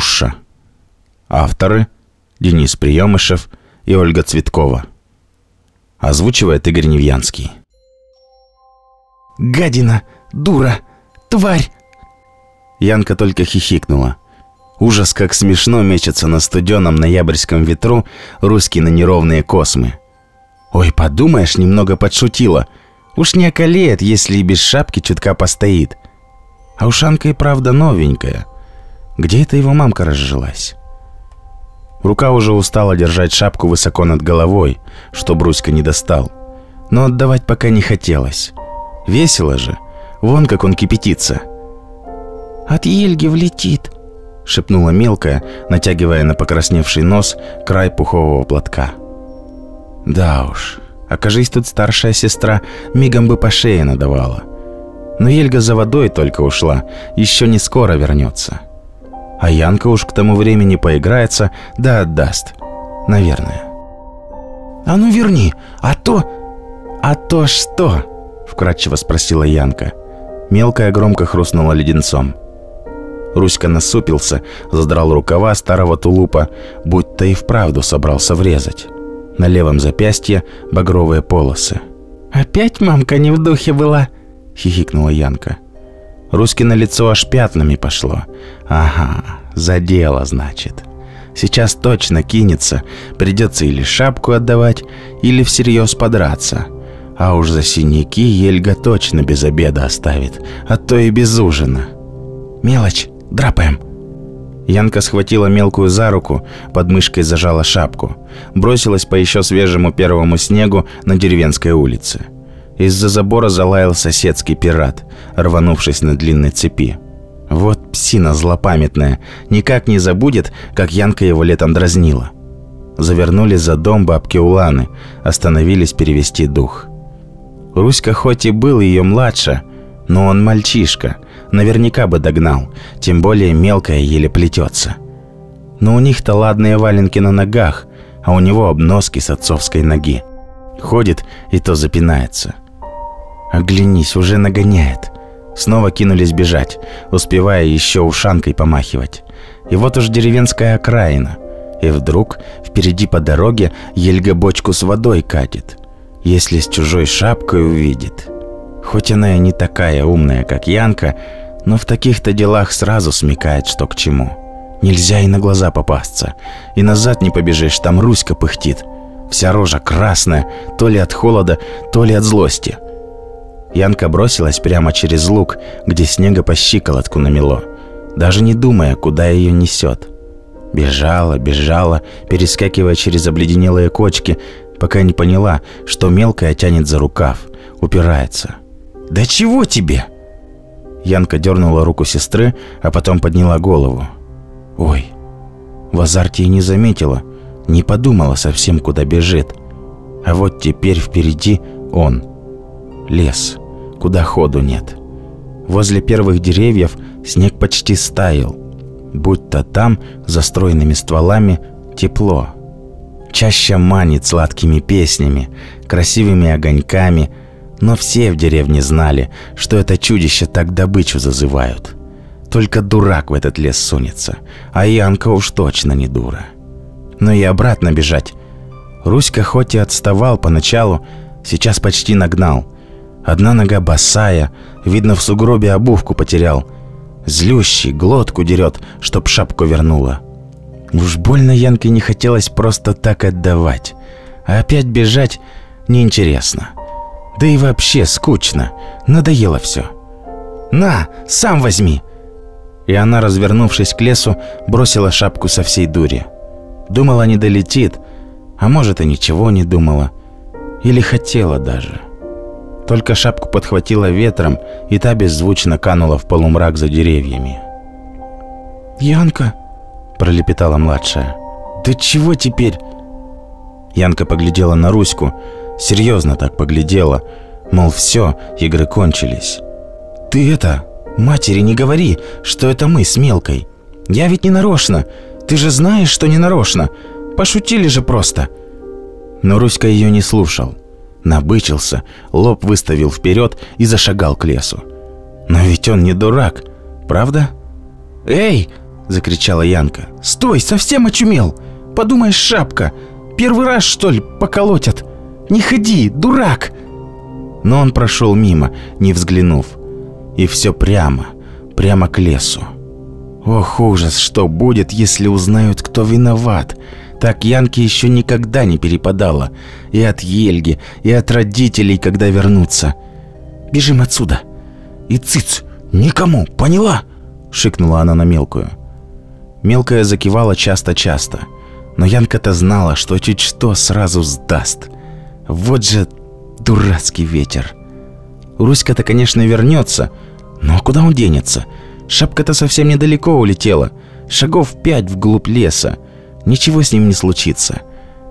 Душа. Авторы Денис Приемышев и Ольга Цветкова. Озвучивает Игорь Невьянский. «Гадина! Дура! Тварь!» Янка только хихикнула. Ужас, как смешно мечется на студеном ноябрьском ветру русские на неровные космы. Ой, подумаешь, немного подшутила. Уж не околеет, если и без шапки чутка постоит. А ушанка и правда новенькая. Где это его мамка разжилась? Рука уже устала держать шапку высоко над головой, что Бруська не достал. Но отдавать пока не хотелось. Весело же. Вон как он кипятится. «От Ельги влетит», — шепнула мелкая, натягивая на покрасневший нос край пухового платка. «Да уж, окажись тут старшая сестра, мигом бы по шее надавала. Но Ельга за водой только ушла, еще не скоро вернется. А Янка уж к тому времени поиграется, да отдаст. Наверное. «А ну верни, а то...» «А то что?» — вкратчиво спросила Янка. Мелкая громко хрустнула леденцом. Руська насупился, задрал рукава старого тулупа, будто и вправду собрался врезать. На левом запястье багровые полосы. «Опять мамка не в духе была?» — хихикнула Янка. Рускино лицо аж пятнами пошло. «Ага, за дело, значит. Сейчас точно кинется. Придется или шапку отдавать, или всерьез подраться. А уж за синяки Ельга точно без обеда оставит, а то и без ужина. Мелочь, драпаем!» Янка схватила мелкую за руку, под мышкой зажала шапку. Бросилась по еще свежему первому снегу на деревенской улице. Из-за забора залаял соседский пират, рванувшись на длинной цепи. Вот псина злопамятная, никак не забудет, как Янка его летом дразнила. Завернули за дом бабки Уланы, остановились перевести дух. Руська хоть и был ее младше, но он мальчишка – наверняка бы догнал, тем более мелкая еле плетется. Но у них-то ладные валенки на ногах, а у него обноски с отцовской ноги. Ходит и то запинается. Оглянись, уже нагоняет. Снова кинулись бежать, успевая еще ушанкой помахивать. И вот уж деревенская окраина. И вдруг впереди по дороге Ельга бочку с водой катит. Если с чужой шапкой увидит. Хоть она и не такая умная, как Янка, но в таких-то делах сразу смекает, что к чему. Нельзя и на глаза попасться. И назад не побежишь, там Руська пыхтит. Вся рожа красная, то ли от холода, то ли от злости. Янка бросилась прямо через луг, где снега по щиколотку намело, даже не думая, куда ее несет. Бежала, бежала, перескакивая через обледенелые кочки, пока не поняла, что мелкая тянет за рукав, упирается. «Да чего тебе?» Янка дернула руку сестры, а потом подняла голову. Ой, в азарте и не заметила, не подумала совсем, куда бежит. А вот теперь впереди он. Лес, куда ходу нет. Возле первых деревьев снег почти стаял. Будь-то там, за стройными стволами, тепло. Чаще манит сладкими песнями, красивыми огоньками, но все в деревне знали, что это чудище так добычу зазывают. Только дурак в этот лес сунется, а Янка уж точно не дура. Но и обратно бежать. Руська хоть и отставал поначалу, сейчас почти нагнал. Одна нога босая, видно в сугробе обувку потерял. Злющий, глотку дерет, чтоб шапку вернула. Уж больно Янке не хотелось просто так отдавать. А опять бежать неинтересно. Да и вообще скучно. Надоело все. «На, сам возьми!» И она, развернувшись к лесу, бросила шапку со всей дури. Думала, не долетит, а может и ничего не думала. Или хотела даже. Только шапку подхватила ветром, и та беззвучно канула в полумрак за деревьями. «Янка!» – пролепетала младшая. «Да чего теперь?» Янка поглядела на Руську, Серьезно так поглядела, мол, все, игры кончились. «Ты это, матери не говори, что это мы с Мелкой. Я ведь не нарочно. Ты же знаешь, что не нарочно. Пошутили же просто». Но Руська ее не слушал. Набычился, лоб выставил вперед и зашагал к лесу. Но ведь он не дурак, правда? «Эй!» – Закричала Янка. «Стой, совсем очумел! Подумаешь, шапка! Первый раз, что ли, поколотят? Не ходи, дурак!» Но он прошел мимо, не взглянув. И все прямо, прямо к лесу. Ох, ужас, что будет, если узнают, кто виноват. Так Янке еще никогда не перепадало. И от Ельги, и от родителей, когда вернутся. «Бежим отсюда!» «И цыц! Никому, поняла?» Шикнула она на мелкую. Мелкая закивала часто-часто. Но Янка-то знала, что чуть что сразу сдаст. Вот же дурацкий ветер. Руська-то, конечно, вернется, но куда он денется? Шапка-то совсем недалеко улетела, шагов пять вглубь леса. Ничего с ним не случится.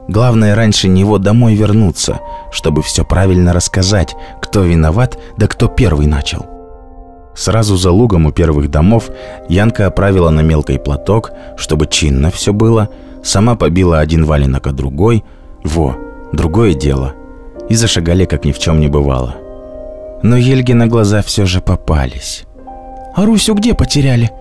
Главное раньше него домой вернуться, чтобы все правильно рассказать, кто виноват, да кто первый начал. Сразу за лугом у первых домов Янка оправила на мелкий платок, чтобы чинно все было, сама побила один валенок, а другой. Во, другое дело. И зашагали, как ни в чем не бывало. Но Ельги на глаза все же попались. «А Русю где потеряли?»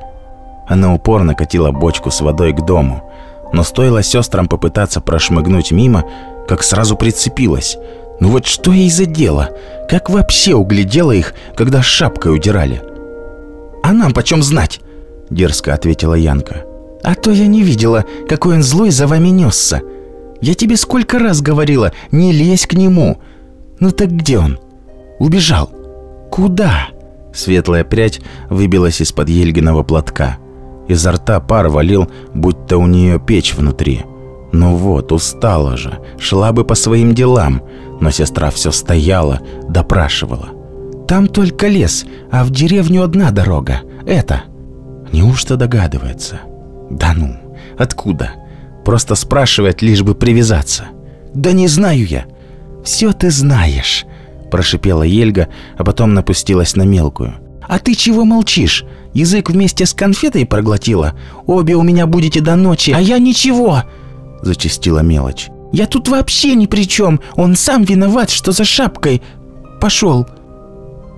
Она упорно катила бочку с водой к дому, но стоило сестрам попытаться прошмыгнуть мимо, как сразу прицепилась. Ну вот что ей за дело? Как вообще углядела их, когда шапкой удирали? «А нам почем знать?» – дерзко ответила Янка. «А то я не видела, какой он злой за вами несся. Я тебе сколько раз говорила, не лезь к нему. Ну так где он? Убежал. Куда?» Светлая прядь выбилась из-под Ельгиного платка. Изо рта пар валил, будто у нее печь внутри. Ну вот, устала же, шла бы по своим делам, но сестра все стояла, допрашивала. «Там только лес, а в деревню одна дорога. Это...» Неужто догадывается? Да ну, откуда? Просто спрашивает, лишь бы привязаться. «Да не знаю я». «Все ты знаешь», – прошипела Ельга, а потом напустилась на мелкую. «А ты чего молчишь? Язык вместе с конфетой проглотила? Обе у меня будете до ночи, а я ничего!» – зачастила мелочь. «Я тут вообще ни при чем. Он сам виноват, что за шапкой. Пошел!»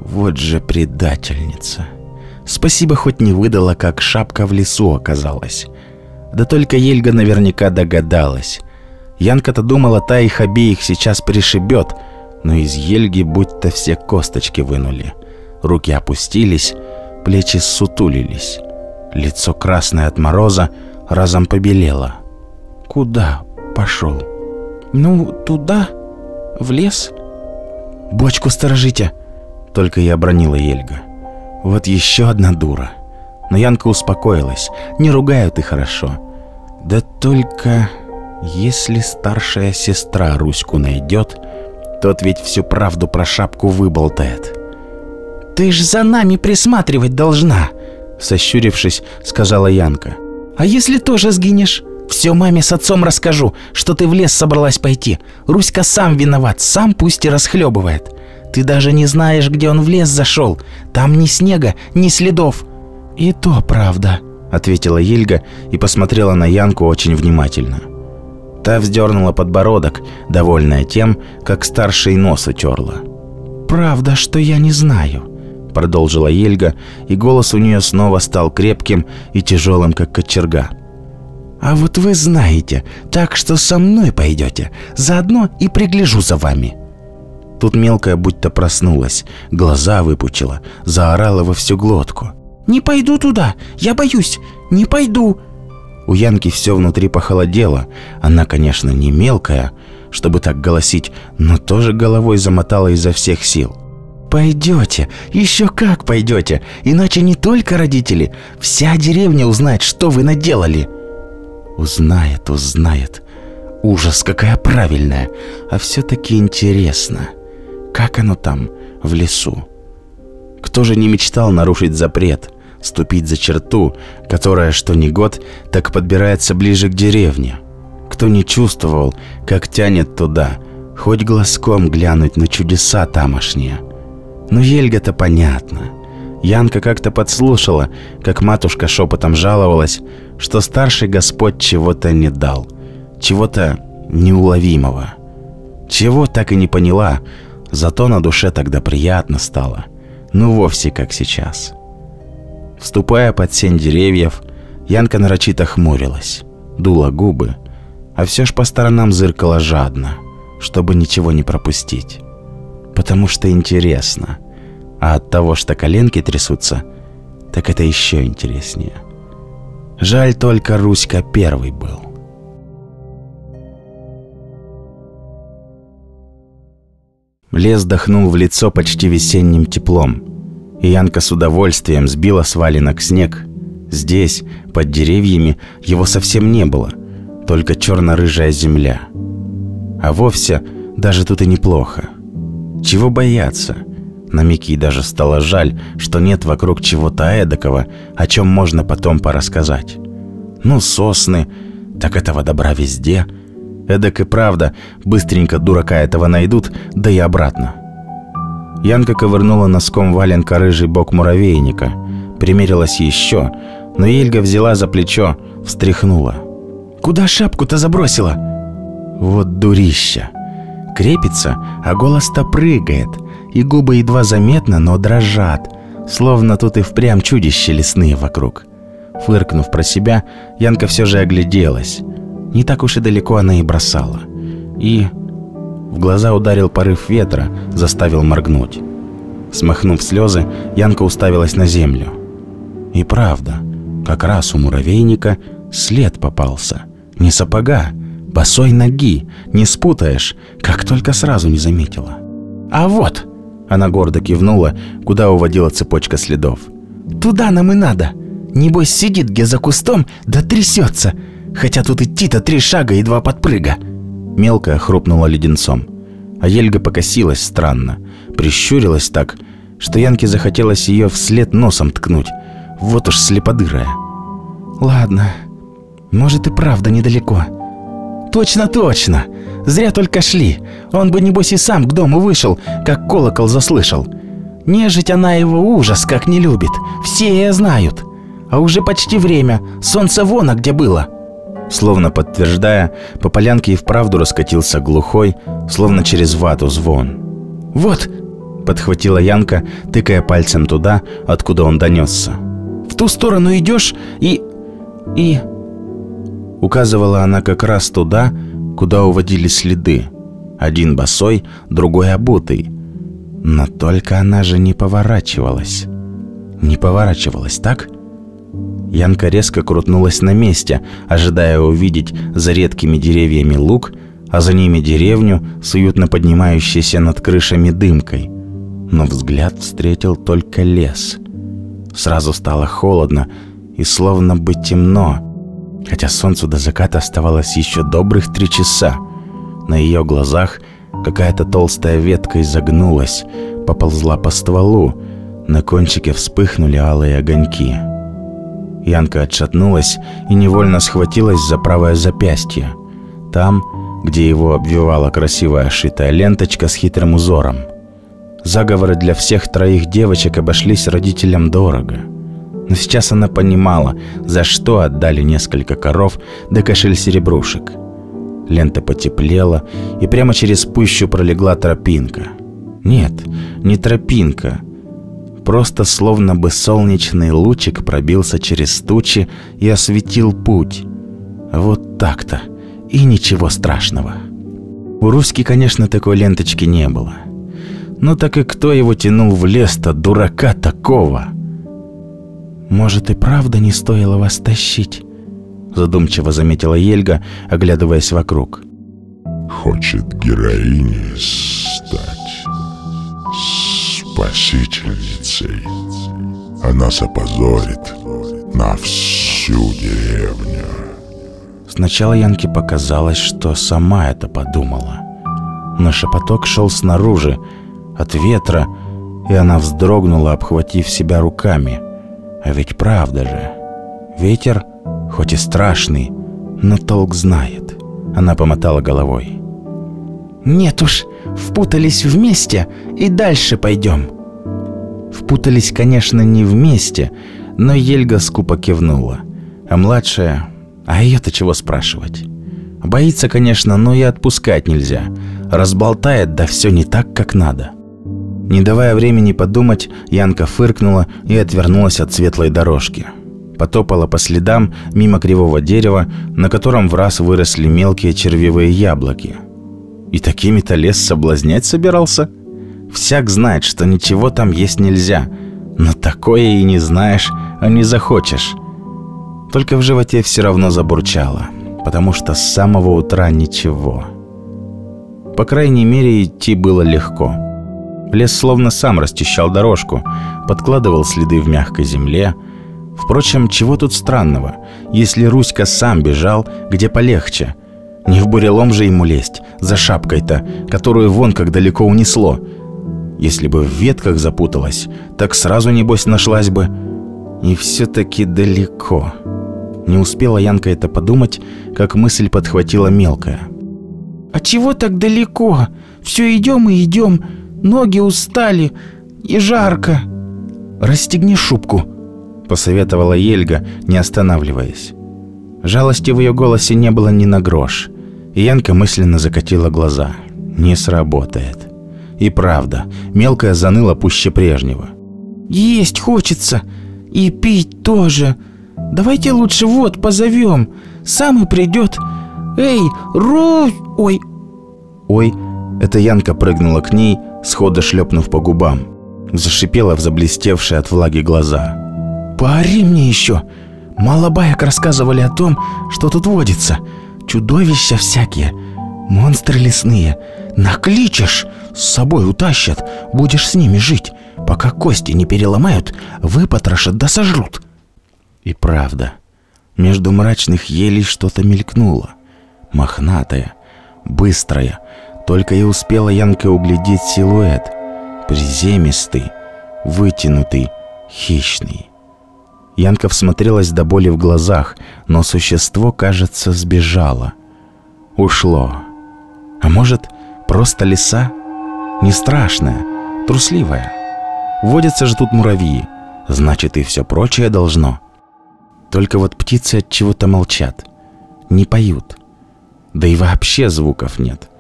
Вот же предательница. Спасибо хоть не выдала, как шапка в лесу оказалась. Да только Ельга наверняка догадалась. Янка-то думала, та их обеих сейчас пришибет, но из Ельги будто все косточки вынули. Руки опустились, плечи сутулились. Лицо красное от мороза разом побелело. «Куда пошел?» «Ну, туда, в лес». «Бочку сторожите», — только и обронила Ельга. «Вот еще одна дура». Но Янка успокоилась. Не ругают и хорошо. Да только если старшая сестра Руську найдет, тот ведь всю правду про шапку выболтает. «Ты ж за нами присматривать должна!» Сощурившись, сказала Янка. «А если тоже сгинешь? Все маме с отцом расскажу, что ты в лес собралась пойти. Руська сам виноват, сам пусть и расхлебывает. Ты даже не знаешь, где он в лес зашел. Там ни снега, ни следов». «И то правда», — ответила Ельга и посмотрела на Янку очень внимательно. Та вздернула подбородок, довольная тем, как старший нос утерла. «Правда, что я не знаю», — продолжила Ельга, и голос у нее снова стал крепким и тяжелым, как кочерга. «А вот вы знаете, так что со мной пойдете, заодно и пригляжу за вами». Тут мелкая будто проснулась, глаза выпучила, заорала во всю глотку. «Не пойду туда, я боюсь, не пойду!» У Янки все внутри похолодело. Она, конечно, не мелкая, чтобы так голосить, но тоже головой замотала изо всех сил. «Пойдете, еще как пойдете, иначе не только родители, вся деревня узнает, что вы наделали». Узнает, узнает. Ужас, какая правильная. А все-таки интересно, как оно там, в лесу? Кто же не мечтал нарушить запрет? ступить за черту, которая что ни год, так подбирается ближе к деревне. Кто не чувствовал, как тянет туда, хоть глазком глянуть на чудеса тамошние. Ну, Ельга-то понятно. Янка как-то подслушала, как матушка шепотом жаловалась, что старший Господь чего-то не дал, чего-то неуловимого. Чего так и не поняла, зато на душе тогда приятно стало. Ну, вовсе как сейчас. Вступая под сень деревьев, Янка нарочито хмурилась, дула губы, а все ж по сторонам зыркала жадно, чтобы ничего не пропустить. Потому что интересно. А от того, что коленки трясутся, так это еще интереснее. Жаль только Руська первый был. Лес дохнул в лицо почти весенним теплом. И Янка с удовольствием сбила с валенок снег. Здесь, под деревьями, его совсем не было. Только черно-рыжая земля. А вовсе даже тут и неплохо. Чего бояться? На Микки даже стало жаль, что нет вокруг чего-то эдакого, о чем можно потом порассказать. Ну, сосны, так этого добра везде – Эдак и правда, быстренько дурака этого найдут, да и обратно. Янка ковырнула носком валенка рыжий бок муравейника. Примерилась еще, но Ельга взяла за плечо, встряхнула. «Куда шапку-то забросила?» Вот дурища. Крепится, а голос-то прыгает, и губы едва заметно, но дрожат, словно тут и впрямь чудища лесные вокруг. Фыркнув про себя, Янка все же огляделась. Не так уж и далеко она и бросала. И в глаза ударил порыв ветра, заставил моргнуть. Смахнув слезы, Янка уставилась на землю. И правда, как раз у муравейника след попался. Не сапога, босой ноги, не спутаешь, как только сразу не заметила. «А вот!» – она гордо кивнула, куда уводила цепочка следов. «Туда нам и надо! Небось сидит где за кустом, да трясется, Хотя тут идти-то три шага и два подпрыга. Мелкая хрупнула леденцом. А Ельга покосилась странно. Прищурилась так, что Янке захотелось ее вслед носом ткнуть. Вот уж слеподырая. Ладно, может и правда недалеко. Точно, точно. Зря только шли. Он бы, небось, и сам к дому вышел, как колокол заслышал. Нежить она его ужас как не любит. Все ее знают. А уже почти время. Солнце вон, а где было. Словно подтверждая, по полянке и вправду раскатился глухой, словно через вату звон. «Вот!» – подхватила Янка, тыкая пальцем туда, откуда он донесся. «В ту сторону идешь и... и...» Указывала она как раз туда, куда уводили следы. Один босой, другой обутый. Но только она же не поворачивалась. Не поворачивалась, так? – Янка резко крутнулась на месте, ожидая увидеть за редкими деревьями луг, а за ними деревню с уютно поднимающейся над крышами дымкой. Но взгляд встретил только лес. Сразу стало холодно и словно бы темно, хотя солнцу до заката оставалось еще добрых три часа. На ее глазах какая-то толстая ветка изогнулась, поползла по стволу, на кончике вспыхнули алые огоньки – Янка отшатнулась и невольно схватилась за правое запястье. Там, где его обвивала красивая шитая ленточка с хитрым узором. Заговоры для всех троих девочек обошлись родителям дорого. Но сейчас она понимала, за что отдали несколько коров да кошель серебрушек. Лента потеплела, и прямо через пущу пролегла тропинка. Нет, не тропинка, Просто словно бы солнечный лучик пробился через тучи и осветил путь. Вот так-то. И ничего страшного. У Руськи, конечно, такой ленточки не было. Но так и кто его тянул в лес-то, дурака такого? Может и правда не стоило вас тащить? Задумчиво заметила Ельга, оглядываясь вокруг. Хочет героиней стать спасительницей. Она опозорит на всю деревню. Сначала Янке показалось, что сама это подумала. Но шепоток шел снаружи, от ветра, и она вздрогнула, обхватив себя руками. А ведь правда же. Ветер, хоть и страшный, но толк знает. Она помотала головой. «Нет уж, впутались вместе и дальше пойдем». Впутались, конечно, не вместе, но Ельга скупо кивнула. А младшая... А ее-то чего спрашивать? Боится, конечно, но и отпускать нельзя. Разболтает, да все не так, как надо. Не давая времени подумать, Янка фыркнула и отвернулась от светлой дорожки. потопала по следам мимо кривого дерева, на котором в раз выросли мелкие червивые яблоки. И такими-то лес соблазнять собирался? Всяк знает, что ничего там есть нельзя, но такое и не знаешь, а не захочешь. Только в животе все равно забурчало, потому что с самого утра ничего. По крайней мере, идти было легко. Лес словно сам расчищал дорожку, подкладывал следы в мягкой земле, Впрочем, чего тут странного, если Руська сам бежал, где полегче? Не в бурелом же ему лезть, за шапкой-то, которую вон как далеко унесло. Если бы в ветках запуталась, так сразу, небось, нашлась бы. И все-таки далеко. Не успела Янка это подумать, как мысль подхватила мелкая. «А чего так далеко? Все идем и идем. Ноги устали и жарко. Расстегни шубку», посоветовала Ельга, не останавливаясь. Жалости в ее голосе не было ни на грош. Янка мысленно закатила глаза. Не сработает. И правда, мелкая заныла пуще прежнего. «Есть хочется. И пить тоже. Давайте лучше вот позовем. Сам и придет. Эй, Русь! Ой!» «Ой!» Это Янка прыгнула к ней, схода шлепнув по губам. Зашипела в заблестевшие от влаги глаза. Поори мне еще. Мало баек рассказывали о том, что тут водится. Чудовища всякие, монстры лесные. Накличешь, с собой утащат, будешь с ними жить. Пока кости не переломают, выпотрошат да сожрут. И правда, между мрачных елей что-то мелькнуло. Мохнатое, быстрое. Только и успела Янка углядеть силуэт. Приземистый, вытянутый, хищный. Янка всмотрелась до боли в глазах, но существо, кажется, сбежало. Ушло. А может, просто лиса? Не страшная, трусливая. Водятся же тут муравьи, значит и все прочее должно. Только вот птицы от чего-то молчат, не поют. Да и вообще звуков нет,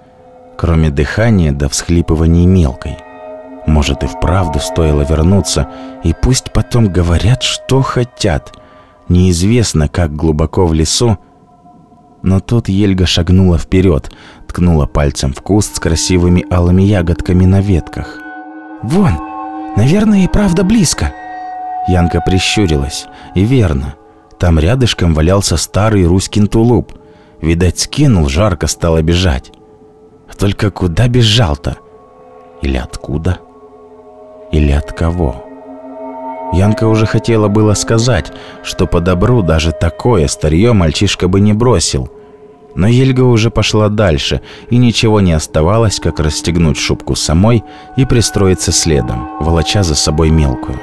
кроме дыхания до всхлипывания мелкой – может и вправду стоило вернуться, и пусть потом говорят, что хотят. Неизвестно, как глубоко в лесу, но тут Ельга шагнула вперед, ткнула пальцем в куст с красивыми алыми ягодками на ветках. «Вон, наверное, и правда близко». Янка прищурилась, и верно. Там рядышком валялся старый Руськин тулуп. Видать, скинул, жарко стало бежать. Только куда бежал-то? Или откуда? или от кого. Янка уже хотела было сказать, что по добру даже такое старье мальчишка бы не бросил. Но Ельга уже пошла дальше, и ничего не оставалось, как расстегнуть шубку самой и пристроиться следом, волоча за собой мелкую.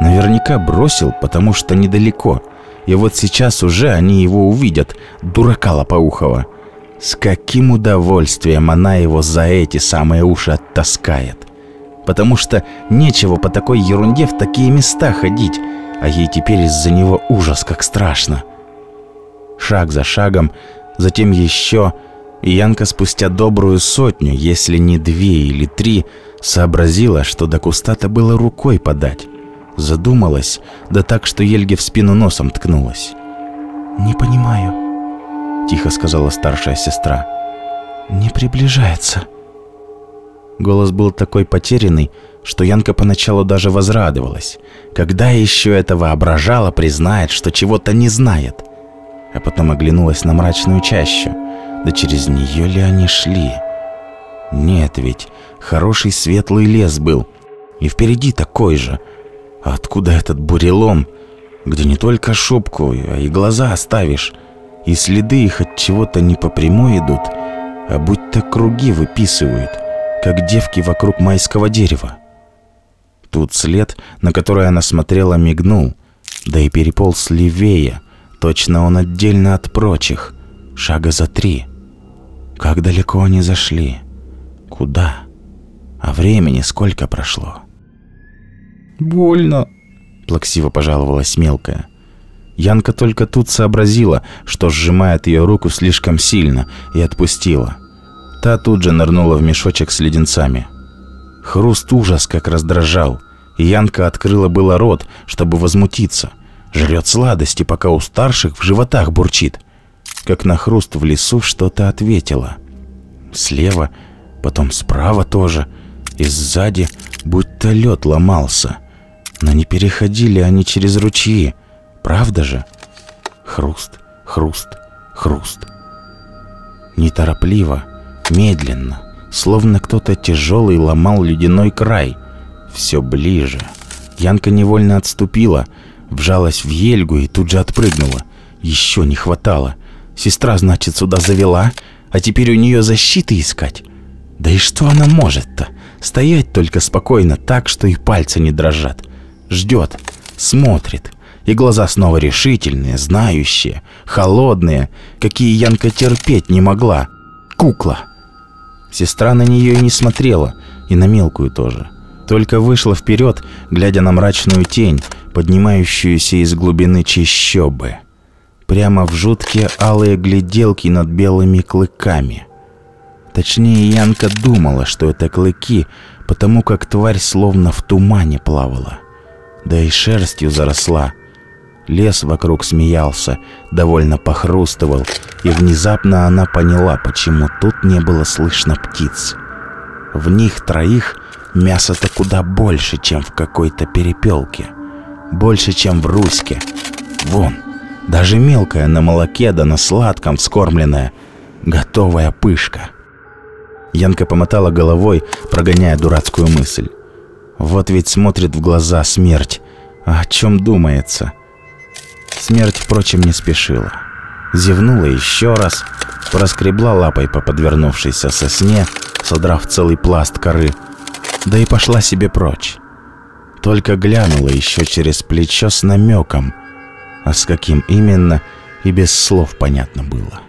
Наверняка бросил, потому что недалеко, и вот сейчас уже они его увидят, дурака Лопоухова. С каким удовольствием она его за эти самые уши оттаскает потому что нечего по такой ерунде в такие места ходить, а ей теперь из-за него ужас как страшно. Шаг за шагом, затем еще, и Янка спустя добрую сотню, если не две или три, сообразила, что до куста-то было рукой подать. Задумалась, да так, что Ельге в спину носом ткнулась. «Не понимаю», — тихо сказала старшая сестра. «Не приближается». Голос был такой потерянный, что Янка поначалу даже возрадовалась. Когда еще это воображала, признает, что чего-то не знает. А потом оглянулась на мрачную чащу. Да через нее ли они шли? Нет ведь, хороший светлый лес был. И впереди такой же. А откуда этот бурелом, где не только шубку, а и глаза оставишь, и следы их от чего-то не по прямой идут, а будто круги выписывают как девки вокруг майского дерева. Тут след, на который она смотрела, мигнул, да и переполз левее, точно он отдельно от прочих, шага за три. Как далеко они зашли? Куда? А времени сколько прошло? «Больно», — плаксиво пожаловалась мелкая. Янка только тут сообразила, что сжимает ее руку слишком сильно, и отпустила — Та тут же нырнула в мешочек с леденцами. Хруст ужас как раздражал, и Янка открыла было рот, чтобы возмутиться. Жрет сладости, пока у старших в животах бурчит. Как на хруст в лесу что-то ответила. Слева, потом справа тоже, и сзади будто лед ломался. Но не переходили они через ручьи, правда же? Хруст, хруст, хруст. Неторопливо, медленно, словно кто-то тяжелый ломал ледяной край. Все ближе. Янка невольно отступила, вжалась в Ельгу и тут же отпрыгнула. Еще не хватало. Сестра, значит, сюда завела, а теперь у нее защиты искать. Да и что она может-то? Стоять только спокойно так, что и пальцы не дрожат. Ждет, смотрит. И глаза снова решительные, знающие, холодные, какие Янка терпеть не могла. Кукла. Сестра на нее и не смотрела, и на мелкую тоже. Только вышла вперед, глядя на мрачную тень, поднимающуюся из глубины чащобы. Прямо в жуткие алые гляделки над белыми клыками. Точнее, Янка думала, что это клыки, потому как тварь словно в тумане плавала. Да и шерстью заросла. Лес вокруг смеялся, довольно похрустывал, и внезапно она поняла, почему тут не было слышно птиц. В них троих мяса-то куда больше, чем в какой-то перепелке. Больше, чем в Руське. Вон, даже мелкая на молоке да на сладком вскормленная. Готовая пышка. Янка помотала головой, прогоняя дурацкую мысль. Вот ведь смотрит в глаза смерть. А о чем думается? Смерть, впрочем, не спешила. Зевнула еще раз, проскребла лапой по подвернувшейся сосне, содрав целый пласт коры, да и пошла себе прочь. Только глянула еще через плечо с намеком, а с каким именно и без слов понятно было.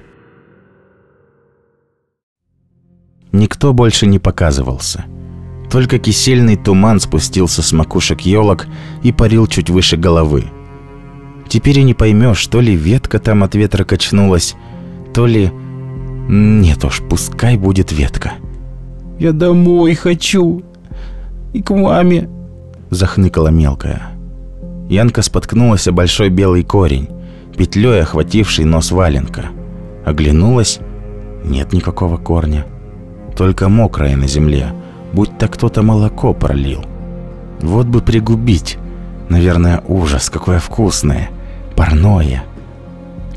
Никто больше не показывался. Только кисельный туман спустился с макушек елок и парил чуть выше головы. Теперь и не поймешь, то ли ветка там от ветра качнулась, то ли... Нет уж, пускай будет ветка. «Я домой хочу!» и к маме!» Захныкала мелкая. Янка споткнулась о большой белый корень, петлей охвативший нос валенка. Оглянулась. Нет никакого корня. Только мокрое на земле, будь-то кто-то молоко пролил. Вот бы пригубить. Наверное, ужас, какое вкусное. Парное.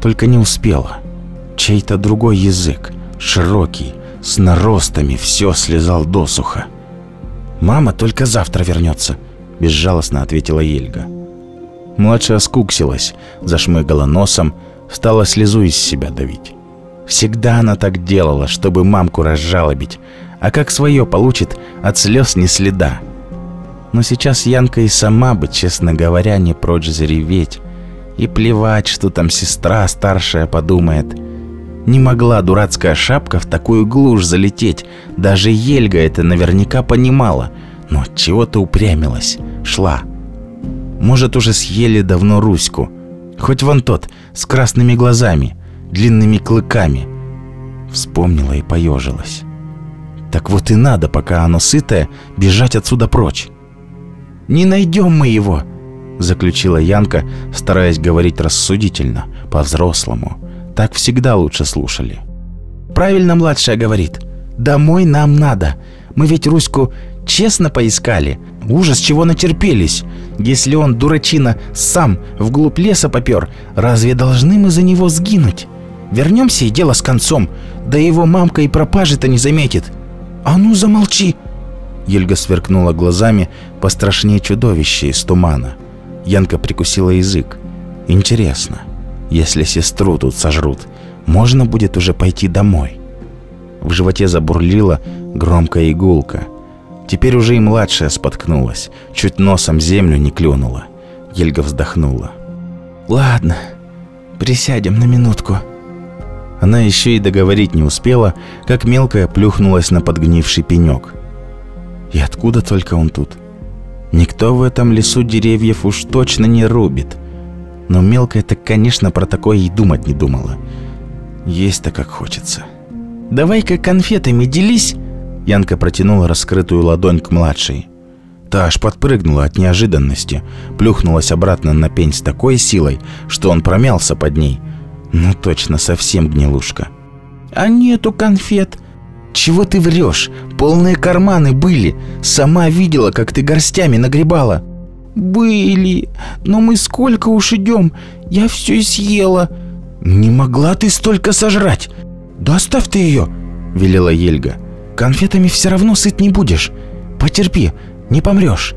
Только не успела. Чей-то другой язык, широкий, с наростами, все слезал досуха. «Мама только завтра вернется», – безжалостно ответила Ельга. Младшая скуксилась, зашмыгала носом, стала слезу из себя давить. Всегда она так делала, чтобы мамку разжалобить, а как свое получит, от слез не следа. Но сейчас Янка и сама бы, честно говоря, не прочь зареветь. И плевать, что там сестра старшая подумает – не могла дурацкая шапка в такую глушь залететь. Даже Ельга это наверняка понимала. Но от чего-то упрямилась. Шла. Может, уже съели давно Руську. Хоть вон тот, с красными глазами, длинными клыками. Вспомнила и поежилась. Так вот и надо, пока оно сытое, бежать отсюда прочь. «Не найдем мы его!» Заключила Янка, стараясь говорить рассудительно, по-взрослому так всегда лучше слушали. Правильно младшая говорит. Домой нам надо. Мы ведь Руську честно поискали. Ужас, чего натерпелись. Если он, дурачина, сам вглубь леса попер, разве должны мы за него сгинуть? Вернемся и дело с концом. Да его мамка и пропажи-то не заметит. А ну замолчи!» Ельга сверкнула глазами пострашнее чудовища из тумана. Янка прикусила язык. «Интересно, если сестру тут сожрут, можно будет уже пойти домой. В животе забурлила громкая игулка. Теперь уже и младшая споткнулась, чуть носом землю не клюнула. Ельга вздохнула. «Ладно, присядем на минутку». Она еще и договорить не успела, как мелкая плюхнулась на подгнивший пенек. И откуда только он тут? Никто в этом лесу деревьев уж точно не рубит – но мелкая-то, конечно, про такое и думать не думала. Есть-то как хочется. «Давай-ка конфетами делись!» Янка протянула раскрытую ладонь к младшей. Та аж подпрыгнула от неожиданности, плюхнулась обратно на пень с такой силой, что он промялся под ней. Ну точно, совсем гнилушка. «А нету конфет!» «Чего ты врешь? Полные карманы были. Сама видела, как ты горстями нагребала». «Были. Но мы сколько уж идем? Я все съела». «Не могла ты столько сожрать. Доставь ты ее», — велела Ельга. «Конфетами все равно сыт не будешь. Потерпи, не помрешь».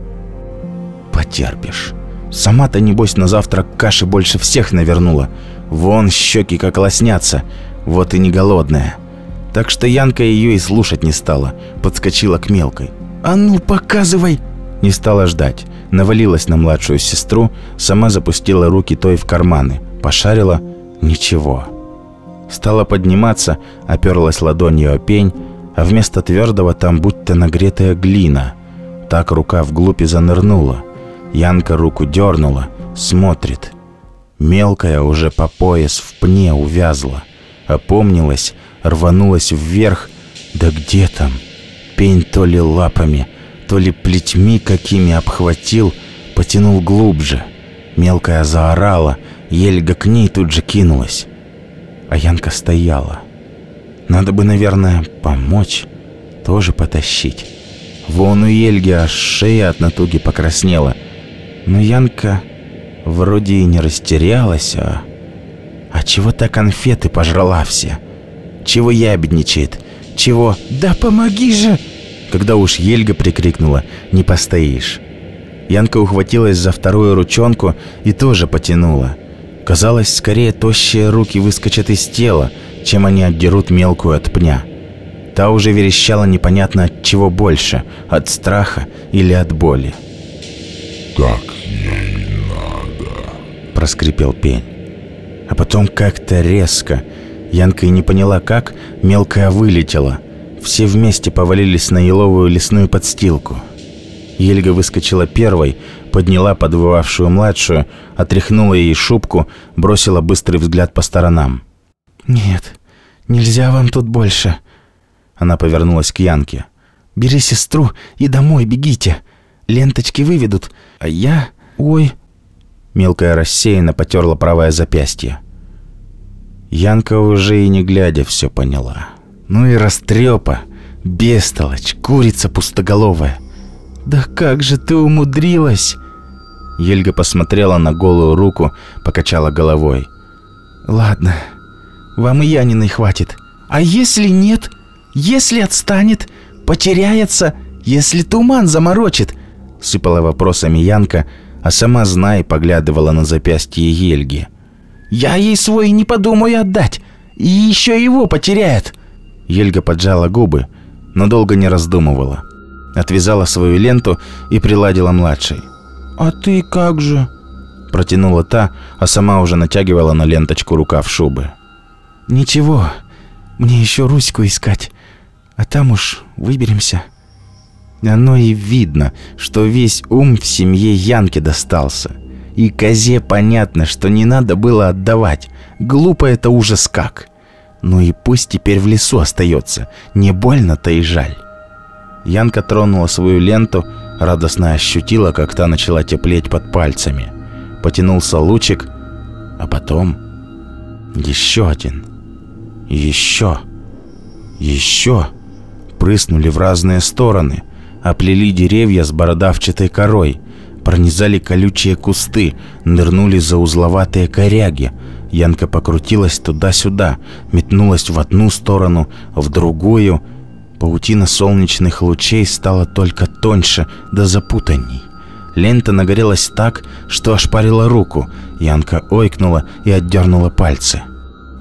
«Потерпишь. Сама-то, небось, на завтрак каши больше всех навернула. Вон щеки как лоснятся. Вот и не голодная». Так что Янка ее и слушать не стала, подскочила к мелкой. «А ну, показывай!» Не стала ждать, навалилась на младшую сестру, сама запустила руки той в карманы, пошарила – ничего. Стала подниматься, оперлась ладонью о пень, а вместо твердого там будто нагретая глина. Так рука вглубь и занырнула. Янка руку дернула, смотрит. Мелкая уже по пояс в пне увязла. Опомнилась, рванулась вверх. Да где там? Пень то ли лапами, то ли плетьми какими обхватил, потянул глубже. Мелкая заорала, Ельга к ней тут же кинулась. А Янка стояла. Надо бы, наверное, помочь, тоже потащить. Вон у Ельги аж шея от натуги покраснела. Но Янка вроде и не растерялась, а... А чего-то конфеты пожрала все. — чего ябедничает? Чего? Да помоги же! Когда уж Ельга прикрикнула, не постоишь. Янка ухватилась за вторую ручонку и тоже потянула. Казалось, скорее тощие руки выскочат из тела, чем они отдерут мелкую от пня. Та уже верещала непонятно от чего больше, от страха или от боли. «Так ей надо», — проскрипел пень. А потом как-то резко, Янка и не поняла как, мелкая вылетела. Все вместе повалились на еловую лесную подстилку. Ельга выскочила первой, подняла подвывавшую младшую, отряхнула ей шубку, бросила быстрый взгляд по сторонам. «Нет, нельзя вам тут больше». Она повернулась к Янке. «Бери сестру и домой бегите. Ленточки выведут, а я... Ой...» Мелкая рассеянно потерла правое запястье. Янка уже и не глядя все поняла. Ну и растрепа, бестолочь, курица пустоголовая. «Да как же ты умудрилась?» Ельга посмотрела на голую руку, покачала головой. «Ладно, вам и Яниной хватит. А если нет? Если отстанет? Потеряется? Если туман заморочит?» Сыпала вопросами Янка, а сама, знай, поглядывала на запястье Ельги – я ей свой не подумаю отдать. И еще его потеряет. Ельга поджала губы, но долго не раздумывала. Отвязала свою ленту и приладила младшей. «А ты как же?» Протянула та, а сама уже натягивала на ленточку рукав шубы. «Ничего, мне еще Руську искать, а там уж выберемся». Оно и видно, что весь ум в семье Янке достался. И козе понятно, что не надо было отдавать. Глупо это ужас как. Ну и пусть теперь в лесу остается. Не больно-то и жаль. Янка тронула свою ленту, радостно ощутила, как та начала теплеть под пальцами. Потянулся лучик, а потом еще один. Еще. Еще. Прыснули в разные стороны, оплели деревья с бородавчатой корой – пронизали колючие кусты, нырнули за узловатые коряги. Янка покрутилась туда-сюда, метнулась в одну сторону, в другую. Паутина солнечных лучей стала только тоньше да запутанней. Лента нагорелась так, что ошпарила руку. Янка ойкнула и отдернула пальцы.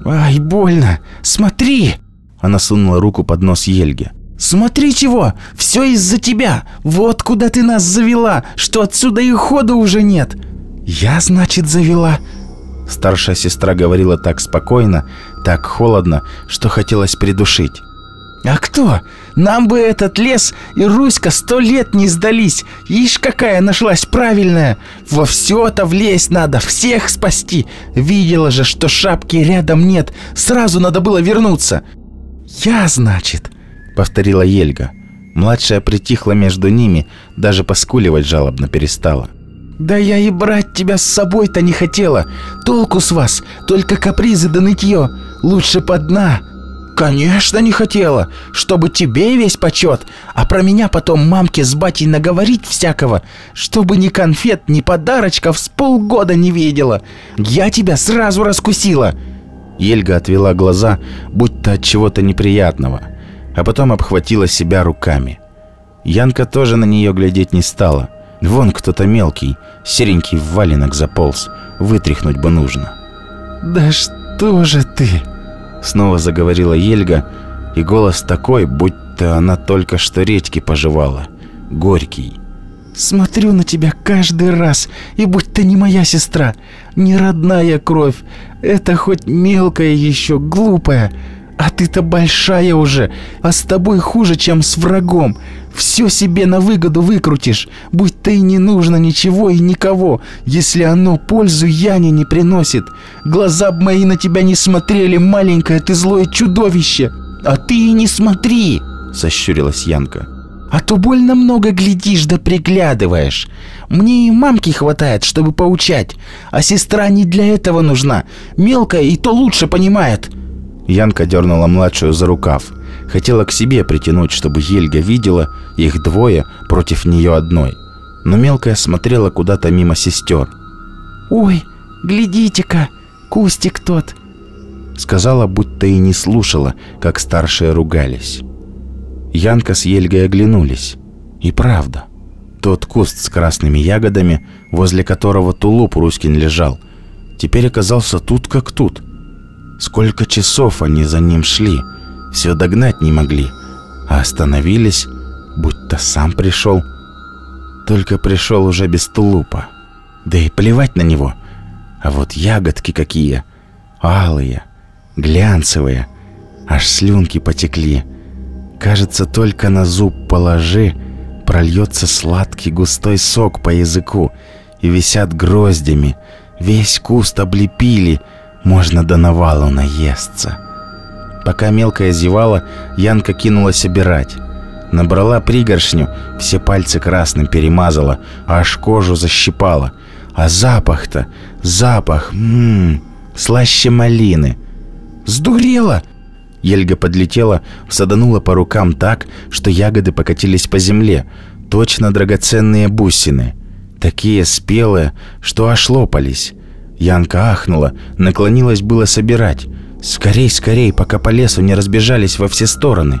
«Ай, больно! Смотри!» Она сунула руку под нос Ельге. Смотри чего! Все из-за тебя! Вот куда ты нас завела, что отсюда и хода уже нет!» «Я, значит, завела?» Старшая сестра говорила так спокойно, так холодно, что хотелось придушить. «А кто? Нам бы этот лес и Руська сто лет не сдались. Ишь, какая нашлась правильная. Во все-то влезть надо, всех спасти. Видела же, что шапки рядом нет. Сразу надо было вернуться. Я, значит, — повторила Ельга. Младшая притихла между ними, даже поскуливать жалобно перестала. «Да я и брать тебя с собой-то не хотела. Толку с вас, только капризы да нытье. Лучше по дна». «Конечно не хотела, чтобы тебе весь почет, а про меня потом мамке с батей наговорить всякого, чтобы ни конфет, ни подарочков с полгода не видела. Я тебя сразу раскусила». Ельга отвела глаза, будто от чего-то неприятного, а потом обхватила себя руками. Янка тоже на нее глядеть не стала. Вон кто-то мелкий, серенький в валенок заполз, вытряхнуть бы нужно. «Да что же ты?» Снова заговорила Ельга, и голос такой, будто она только что редьки пожевала. Горький. Смотрю на тебя каждый раз, и будь ты не моя сестра, не родная кровь, это хоть мелкая еще, глупая, а ты-то большая уже, а с тобой хуже, чем с врагом. Все себе на выгоду выкрутишь, будь ты не нужно ничего и никого, если оно пользу Яне не приносит. Глаза б мои на тебя не смотрели, маленькое ты злое чудовище. А ты и не смотри, сощурилась Янка. А то больно много глядишь да приглядываешь. Мне и мамки хватает, чтобы поучать, а сестра не для этого нужна. Мелкая и то лучше понимает. Янка дернула младшую за рукав. Хотела к себе притянуть, чтобы Ельга видела их двое против нее одной. Но мелкая смотрела куда-то мимо сестер. «Ой, глядите-ка, кустик тот!» Сказала, будто и не слушала, как старшие ругались. Янка с Ельгой оглянулись. И правда, тот куст с красными ягодами, возле которого тулуп Руськин лежал, теперь оказался тут как тут – Сколько часов они за ним шли, все догнать не могли, а остановились, будто сам пришел. Только пришел уже без тулупа. Да и плевать на него. А вот ягодки какие, алые, глянцевые, аж слюнки потекли. Кажется, только на зуб положи, прольется сладкий густой сок по языку, и висят гроздями, весь куст облепили — можно до навалу наесться. Пока мелкая зевала, Янка кинулась собирать. Набрала пригоршню, все пальцы красным перемазала, аж кожу защипала. А запах-то, запах, ммм, слаще малины. Сдурела! Ельга подлетела, саданула по рукам так, что ягоды покатились по земле. Точно драгоценные бусины. Такие спелые, что аж лопались. Янка ахнула, наклонилась было собирать. Скорей, скорей, пока по лесу не разбежались во все стороны.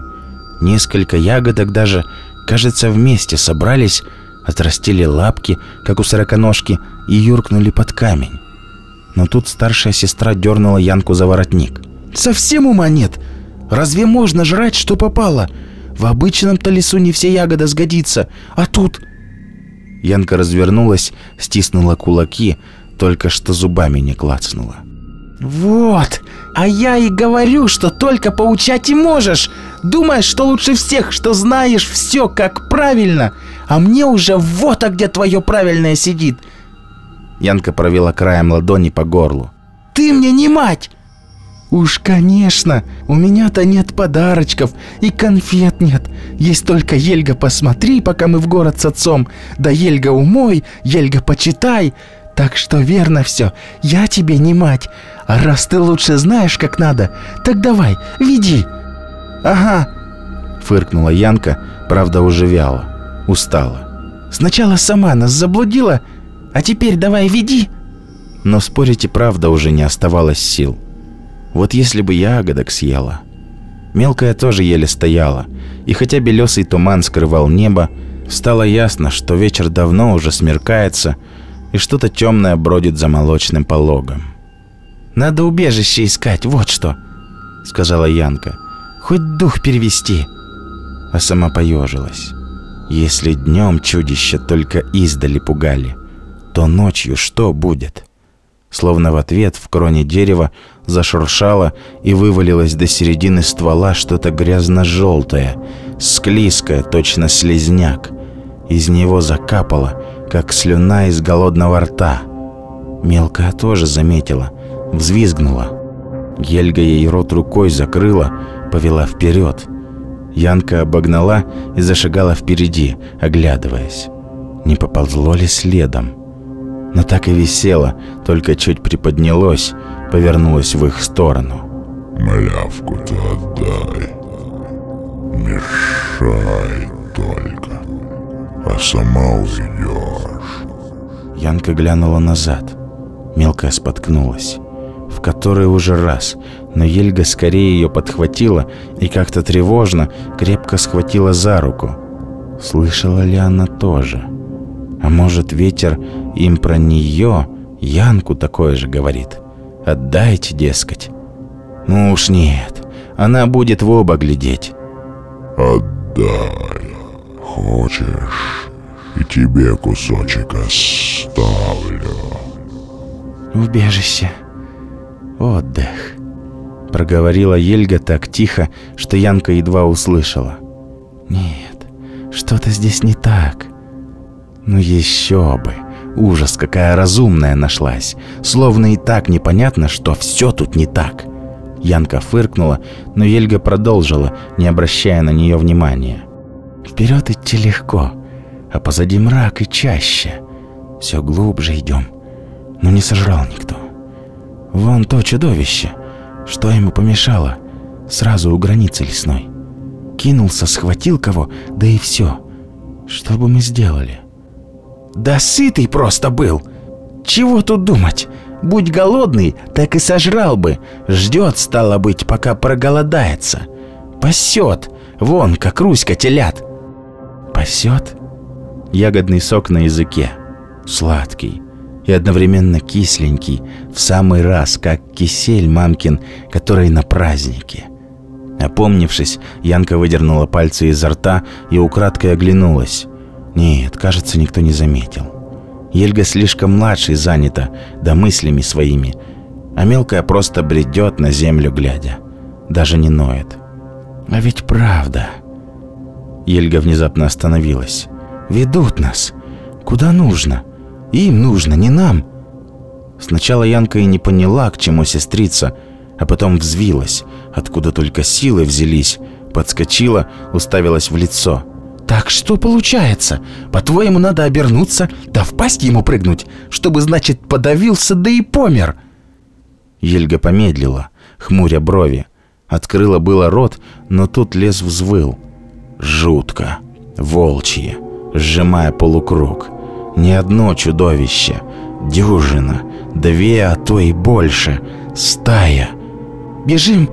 Несколько ягодок даже, кажется, вместе собрались, отрастили лапки, как у сороконожки, и юркнули под камень. Но тут старшая сестра дернула Янку за воротник. «Совсем ума нет! Разве можно жрать, что попало? В обычном-то лесу не все ягода сгодится, а тут...» Янка развернулась, стиснула кулаки, только что зубами не клацнула. «Вот! А я и говорю, что только поучать и можешь! Думаешь, что лучше всех, что знаешь все как правильно, а мне уже вот, а где твое правильное сидит!» Янка провела краем ладони по горлу. «Ты мне не мать!» «Уж, конечно, у меня-то нет подарочков и конфет нет. Есть только Ельга посмотри, пока мы в город с отцом. Да Ельга умой, Ельга почитай. Так что верно все, я тебе не мать. А раз ты лучше знаешь, как надо, так давай, веди. Ага, фыркнула Янка, правда уже вяло, устала. Сначала сама нас заблудила, а теперь давай веди. Но спорить и правда уже не оставалось сил. Вот если бы ягодок съела. Мелкая тоже еле стояла, и хотя белесый туман скрывал небо, стало ясно, что вечер давно уже смеркается, и что-то темное бродит за молочным пологом. «Надо убежище искать, вот что», — сказала Янка. «Хоть дух перевести». А сама поежилась. Если днем чудища только издали пугали, то ночью что будет? Словно в ответ в кроне дерева зашуршало и вывалилось до середины ствола что-то грязно-желтое, склизкое, точно слезняк. Из него закапало, как слюна из голодного рта. Мелкая тоже заметила, взвизгнула. Гельга ей рот рукой закрыла, повела вперед. Янка обогнала и зашагала впереди, оглядываясь. Не поползло ли следом? Но так и висело, только чуть приподнялось, повернулось в их сторону. Малявку-то отдай. Мешай только, а сама уйдешь. Янка глянула назад. Мелкая споткнулась. В который уже раз, но Ельга скорее ее подхватила и как-то тревожно крепко схватила за руку. Слышала ли она тоже? А может, ветер им про нее, Янку, такое же говорит? Отдайте, дескать. Ну уж нет, она будет в оба глядеть. Отдай. Хочешь, и тебе кусочек оставлю. Убежище. Отдых. Проговорила Ельга так тихо, что Янка едва услышала. Нет, что-то здесь не так. Ну еще бы. Ужас, какая разумная нашлась. Словно и так непонятно, что все тут не так. Янка фыркнула, но Ельга продолжила, не обращая на нее внимания. Вперед идти легко, а позади мрак и чаще. Все глубже идем. Но не сожрал никто. Вон то чудовище. Что ему помешало? Сразу у границы лесной. Кинулся, схватил кого, да и все. Что бы мы сделали? Да сытый просто был. Чего тут думать? Будь голодный, так и сожрал бы. Ждет, стало быть, пока проголодается. Пасет. Вон, как Руська телят. Пасет? Ягодный сок на языке. Сладкий и одновременно кисленький, в самый раз, как кисель мамкин, который на празднике. Опомнившись, Янка выдернула пальцы изо рта и украдкой оглянулась. Нет, кажется, никто не заметил. Ельга слишком младший занята, да мыслями своими, а мелкая просто бредет на землю глядя. Даже не ноет. А ведь правда. Ельга внезапно остановилась. Ведут нас. Куда нужно? Им нужно, не нам. Сначала Янка и не поняла, к чему сестрица, а потом взвилась, откуда только силы взялись, подскочила, уставилась в лицо. «Так что получается? По-твоему, надо обернуться, да в пасть ему прыгнуть, чтобы, значит, подавился, да и помер?» Ельга помедлила, хмуря брови. Открыла было рот, но тут лес взвыл. Жутко, волчье, сжимая полукруг. Не одно чудовище, дюжина, две, а то и больше, стая. «Бежим!»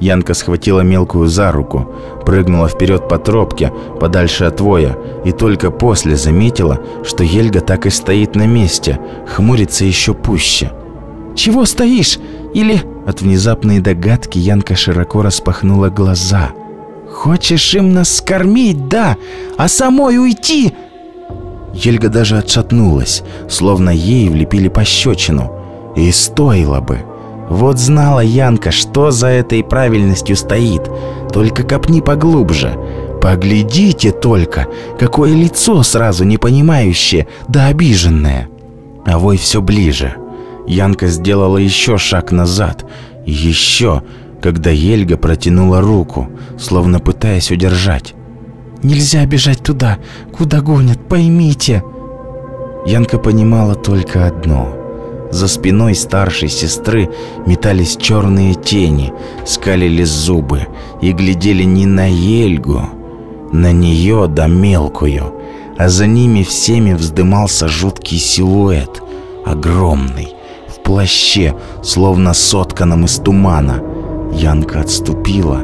Янка схватила мелкую за руку, прыгнула вперед по тропке, подальше от воя, и только после заметила, что Ельга так и стоит на месте, хмурится еще пуще. «Чего стоишь? Или...» От внезапной догадки Янка широко распахнула глаза. «Хочешь им нас скормить, да? А самой уйти?» Ельга даже отшатнулась, словно ей влепили пощечину. И стоило бы. Вот знала Янка, что за этой правильностью стоит. Только копни поглубже. Поглядите только, какое лицо сразу непонимающее, да обиженное. А вой все ближе. Янка сделала еще шаг назад. Еще, когда Ельга протянула руку, словно пытаясь удержать. «Нельзя бежать туда, куда гонят, поймите!» Янка понимала только одно — за спиной старшей сестры метались черные тени, скалили зубы и глядели не на Ельгу, на нее да мелкую, а за ними всеми вздымался жуткий силуэт, огромный, в плаще, словно сотканном из тумана. Янка отступила.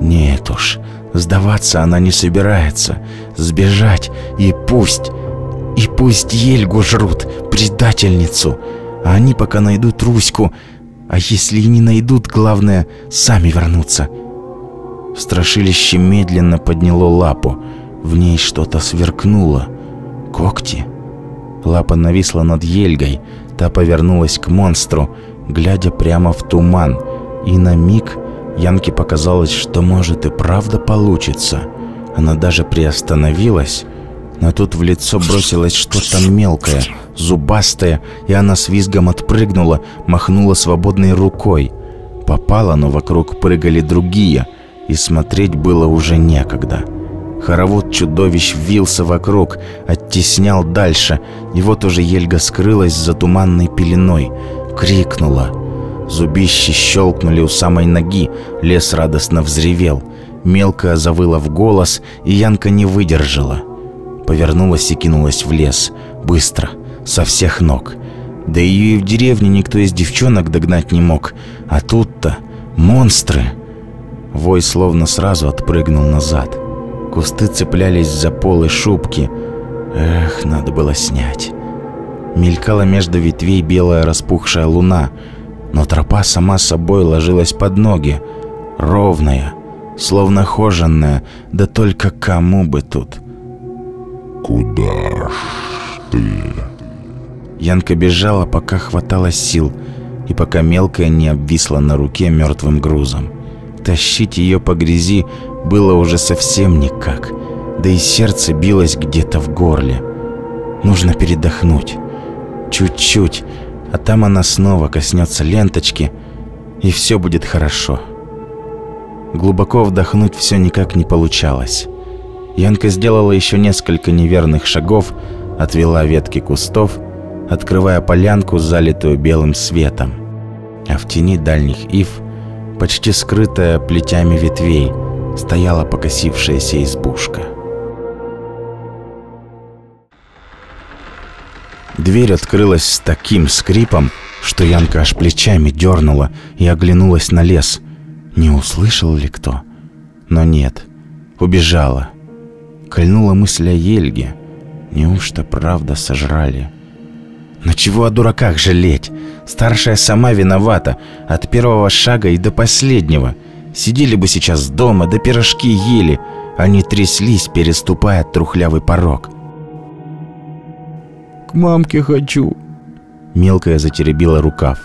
Нет уж, сдаваться она не собирается. Сбежать и пусть, и пусть Ельгу жрут, предательницу — а они пока найдут Руську, а если и не найдут, главное, сами вернутся. Страшилище медленно подняло лапу. В ней что-то сверкнуло. Когти? Лапа нависла над Ельгой. Та повернулась к монстру, глядя прямо в туман. И на миг Янке показалось, что может и правда получится. Она даже приостановилась, но тут в лицо бросилось что-то мелкое, зубастое, и она с визгом отпрыгнула, махнула свободной рукой. Попала, но вокруг прыгали другие, и смотреть было уже некогда. Хоровод чудовищ вился вокруг, оттеснял дальше, и вот уже Ельга скрылась за туманной пеленой, крикнула. Зубищи щелкнули у самой ноги, лес радостно взревел. Мелкая завыла в голос, и Янка не выдержала. Повернулась и кинулась в лес. Быстро, со всех ног. Да ее и в деревне никто из девчонок догнать не мог. А тут-то монстры. Вой словно сразу отпрыгнул назад. Кусты цеплялись за полы шубки. Эх, надо было снять. Мелькала между ветвей белая распухшая луна, но тропа сама собой ложилась под ноги, ровная, словно хоженная, да только кому бы тут. Куда ж ты? Янка бежала, пока хватало сил, и пока мелкая не обвисла на руке мертвым грузом. Тащить ее по грязи было уже совсем никак, да и сердце билось где-то в горле. Нужно передохнуть. Чуть-чуть, а там она снова коснется ленточки, и все будет хорошо. Глубоко вдохнуть все никак не получалось. Янка сделала еще несколько неверных шагов, отвела ветки кустов, открывая полянку, залитую белым светом. А в тени дальних ив, почти скрытая плетями ветвей, стояла покосившаяся избушка. Дверь открылась с таким скрипом, что Янка аж плечами дернула и оглянулась на лес. Не услышал ли кто? Но нет, убежала. Кольнула мысль о Ельге. Неужто правда сожрали? Но чего о дураках жалеть? Старшая сама виновата. От первого шага и до последнего. Сидели бы сейчас дома, да пирожки ели. Они тряслись, переступая трухлявый порог. К мамке хочу. Мелкая затеребила рукав.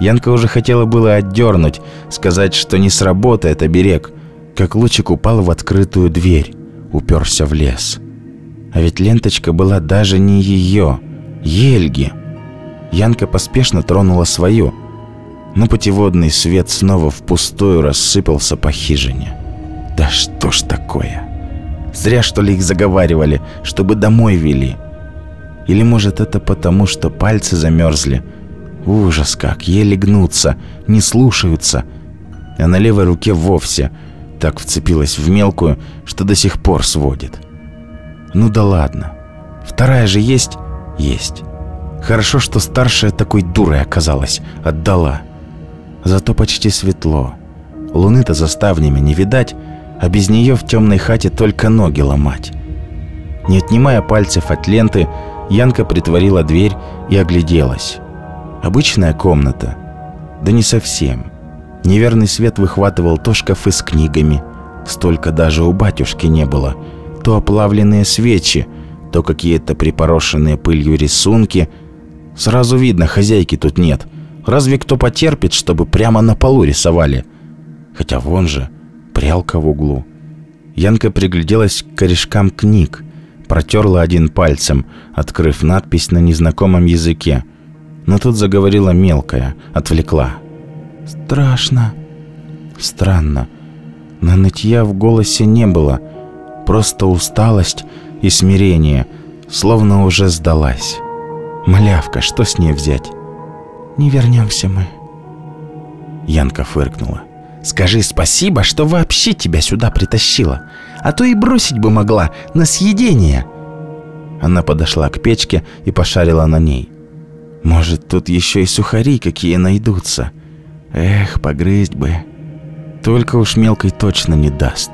Янка уже хотела было отдернуть, сказать, что не сработает оберег, как лучик упал в открытую дверь, уперся в лес. А ведь ленточка была даже не ее, Ельги. Янка поспешно тронула свою, но путеводный свет снова впустую рассыпался по хижине. Да что ж такое? Зря что ли их заговаривали, чтобы домой вели. Или может это потому, что пальцы замерзли? Ужас как, еле гнутся, не слушаются. А на левой руке вовсе так вцепилась в мелкую, что до сих пор сводит. Ну да ладно. Вторая же есть? Есть. Хорошо, что старшая такой дурой оказалась, отдала. Зато почти светло. Луны-то за ставнями не видать, а без нее в темной хате только ноги ломать. Не отнимая пальцев от ленты, Янка притворила дверь и огляделась. Обычная комната. Да не совсем. Неверный свет выхватывал то шкафы с книгами, столько даже у батюшки не было, то оплавленные свечи, то какие-то припорошенные пылью рисунки. Сразу видно, хозяйки тут нет. Разве кто потерпит, чтобы прямо на полу рисовали? Хотя вон же, прялка в углу. Янка пригляделась к корешкам книг, протерла один пальцем, открыв надпись на незнакомом языке. Но тут заговорила мелкая, отвлекла. «Страшно». Странно. Но нытья в голосе не было. Просто усталость и смирение, словно уже сдалась. Малявка, что с ней взять? «Не вернемся мы». Янка фыркнула. «Скажи спасибо, что вообще тебя сюда притащила а то и бросить бы могла на съедение. Она подошла к печке и пошарила на ней. Может, тут еще и сухари какие найдутся. Эх, погрызть бы. Только уж мелкой точно не даст.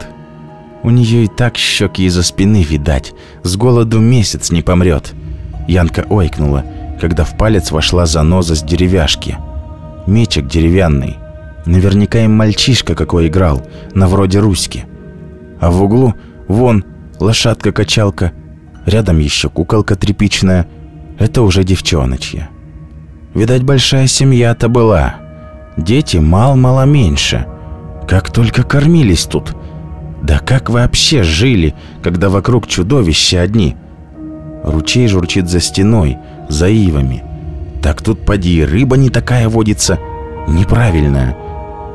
У нее и так щеки из-за спины видать. С голоду месяц не помрет. Янка ойкнула, когда в палец вошла заноза с деревяшки. Мечик деревянный. Наверняка им мальчишка какой играл, на вроде Руськи. А в углу вон лошадка-качалка, рядом еще куколка тряпичная. Это уже девчоночья. Видать, большая семья-то была. Дети мал-мало меньше. Как только кормились тут. Да как вообще жили, когда вокруг чудовища одни? Ручей журчит за стеной, за ивами. Так тут поди рыба не такая водится, неправильная.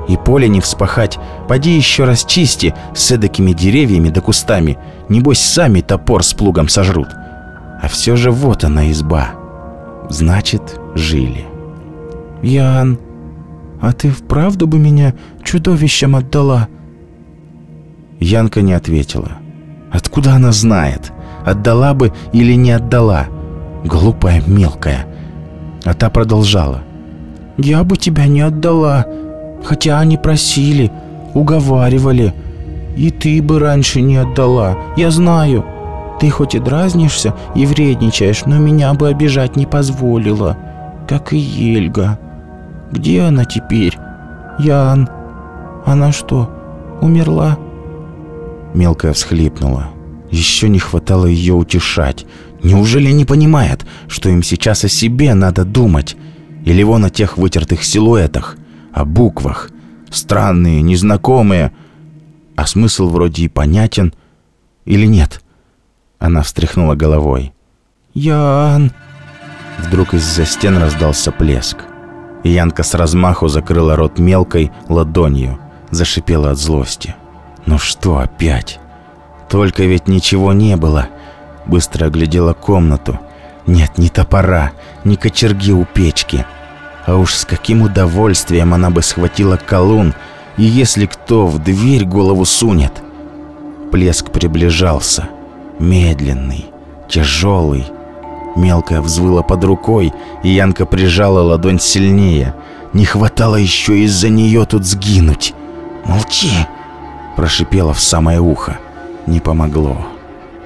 И поле не вспахать, поди еще раз чисти с эдакими деревьями да кустами. Небось, сами топор с плугом сожрут. А все же вот она изба. Значит, жили. Ян, а ты вправду бы меня чудовищем отдала? Янка не ответила. Откуда она знает? Отдала бы или не отдала? Глупая, мелкая. А та продолжала. Я бы тебя не отдала, хотя они просили, уговаривали. И ты бы раньше не отдала, я знаю. Ты хоть и дразнишься и вредничаешь, но меня бы обижать не позволила, как и Ельга. Где она теперь? Ян. Она что, умерла? Мелкая всхлипнула. Еще не хватало ее утешать. Неужели не понимает, что им сейчас о себе надо думать? Или вон о тех вытертых силуэтах, о буквах, странные, незнакомые. А смысл вроде и понятен. Или нет? Она встряхнула головой. «Ян!» Вдруг из-за стен раздался плеск. Янка с размаху закрыла рот мелкой ладонью, зашипела от злости. «Ну что опять?» Только ведь ничего не было. Быстро оглядела комнату. Нет ни топора, ни кочерги у печки. А уж с каким удовольствием она бы схватила колун, и если кто в дверь голову сунет. Плеск приближался. Медленный, тяжелый. Мелкая взвыла под рукой, и Янка прижала ладонь сильнее. Не хватало еще из-за нее тут сгинуть. «Молчи!» – прошипела в самое ухо. Не помогло.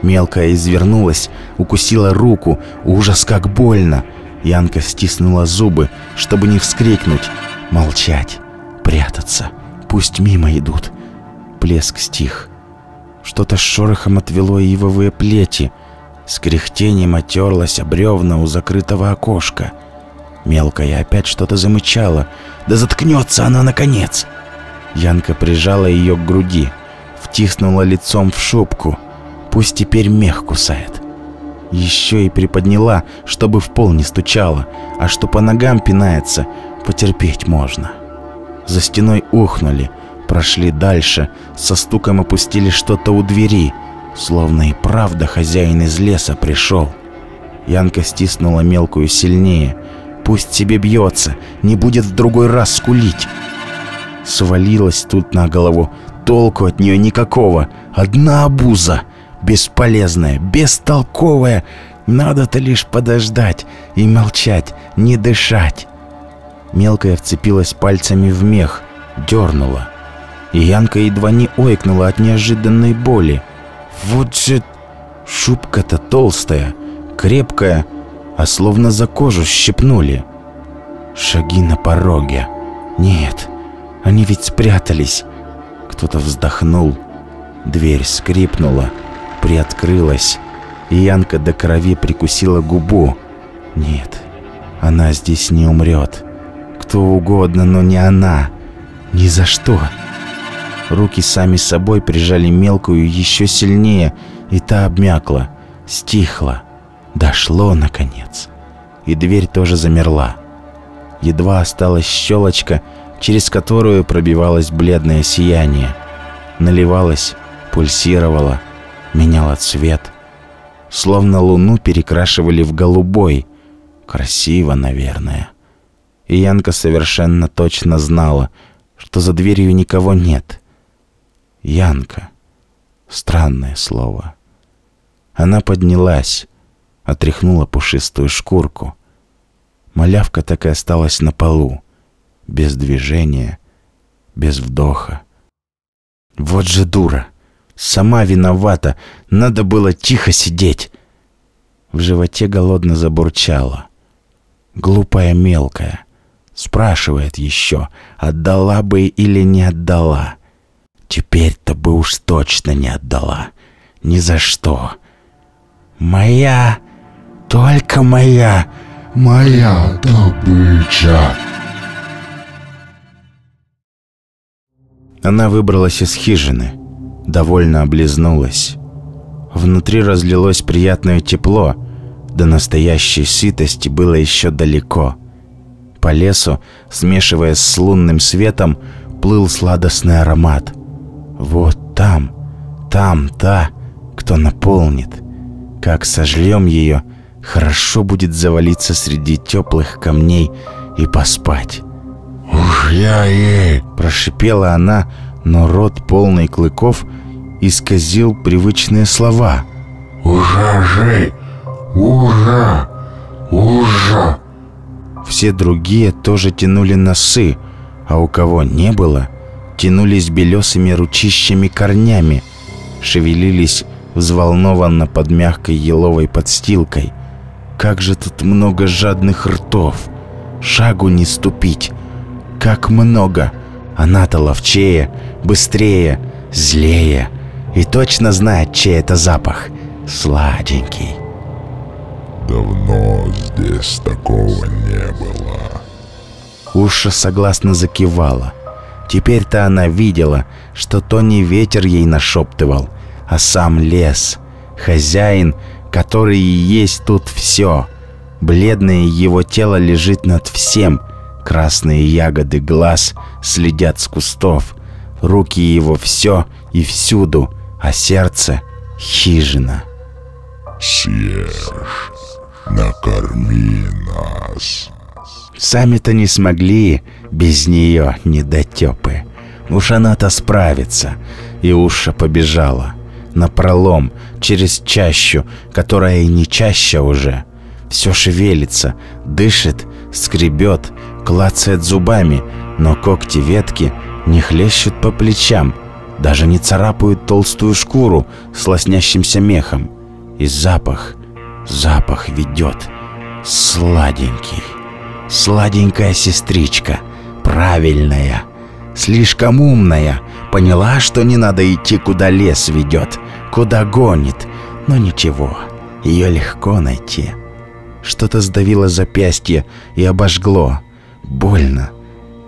Мелкая извернулась, укусила руку. Ужас, как больно. Янка стиснула зубы, чтобы не вскрикнуть. Молчать, прятаться. Пусть мимо идут. Плеск стих. Что-то с шорохом отвело ивовые плети. С кряхтением отерлась об у закрытого окошка. Мелкая опять что-то замычала. Да заткнется она наконец! Янка прижала ее к груди втиснула лицом в шубку. Пусть теперь мех кусает. Еще и приподняла, чтобы в пол не стучала, а что по ногам пинается, потерпеть можно. За стеной ухнули, прошли дальше, со стуком опустили что-то у двери, словно и правда хозяин из леса пришел. Янка стиснула мелкую сильнее. Пусть себе бьется, не будет в другой раз скулить. Свалилась тут на голову, Толку от нее никакого. Одна обуза. Бесполезная, бестолковая. Надо-то лишь подождать и молчать, не дышать. Мелкая вцепилась пальцами в мех, дернула. И Янка едва не ойкнула от неожиданной боли. Вот же шубка-то толстая, крепкая, а словно за кожу щипнули. Шаги на пороге. Нет, они ведь спрятались. Кто-то вздохнул. Дверь скрипнула, приоткрылась, и Янка до крови прикусила губу. Нет, она здесь не умрет. Кто угодно, но не она. Ни за что. Руки сами собой прижали мелкую еще сильнее, и та обмякла, стихла. Дошло, наконец. И дверь тоже замерла. Едва осталась щелочка, через которую пробивалось бледное сияние. Наливалось, пульсировало, меняло цвет. Словно луну перекрашивали в голубой. Красиво, наверное. И Янка совершенно точно знала, что за дверью никого нет. Янка. Странное слово. Она поднялась, отряхнула пушистую шкурку. Малявка так и осталась на полу без движения, без вдоха. Вот же дура! Сама виновата, надо было тихо сидеть. В животе голодно забурчало. Глупая мелкая. Спрашивает еще, отдала бы или не отдала. Теперь-то бы уж точно не отдала. Ни за что. Моя, только моя, моя добыча. Она выбралась из хижины, довольно облизнулась. Внутри разлилось приятное тепло, до настоящей сытости было еще далеко. По лесу, смешиваясь с лунным светом, плыл сладостный аромат. Вот там, там та, кто наполнит. Как сожлем ее, хорошо будет завалиться среди теплых камней и поспать. Уж я ей, Прошипела она, но рот полный клыков исказил привычные слова. уже жить, уже, уже. Все другие тоже тянули носы, а у кого не было, тянулись белесыми ручищами корнями, шевелились взволнованно под мягкой еловой подстилкой. Как же тут много жадных ртов! Шагу не ступить! Как много! Она-то ловчее, быстрее, злее и точно знает, чей это запах. Сладенький. Давно здесь такого не было. Уша согласно закивала. Теперь-то она видела, что то не ветер ей нашептывал, а сам лес. Хозяин, который и есть тут все. Бледное его тело лежит над всем. Красные ягоды глаз следят с кустов. Руки его все и всюду, а сердце — хижина. Съешь, накорми нас. Сами-то не смогли без нее недотепы. Уж она-то справится. И Уша побежала. На пролом, через чащу, которая и не чаща уже. Все шевелится, дышит, скребет, клацает зубами, но когти ветки не хлещут по плечам, даже не царапают толстую шкуру с лоснящимся мехом. И запах, запах ведет, сладенький. Сладенькая сестричка, правильная, слишком умная, поняла, что не надо идти, куда лес ведет, куда гонит. Но ничего, ее легко найти. Что-то сдавило запястье и обожгло. Больно.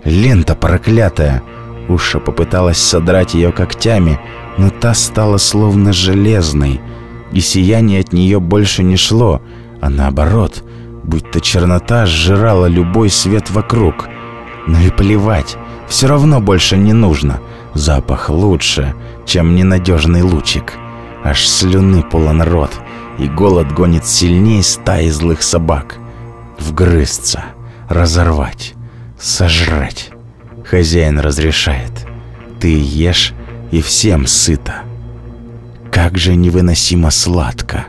Лента проклятая. Уша попыталась содрать ее когтями, но та стала словно железной, и сияние от нее больше не шло, а наоборот, будто чернота сжирала любой свет вокруг. Ну и плевать, все равно больше не нужно. Запах лучше, чем ненадежный лучик. Аж слюны полон рот, и голод гонит сильнее стаи злых собак. Вгрызться, разорвать, сожрать. Хозяин разрешает. Ты ешь, и всем сыто. Как же невыносимо сладко.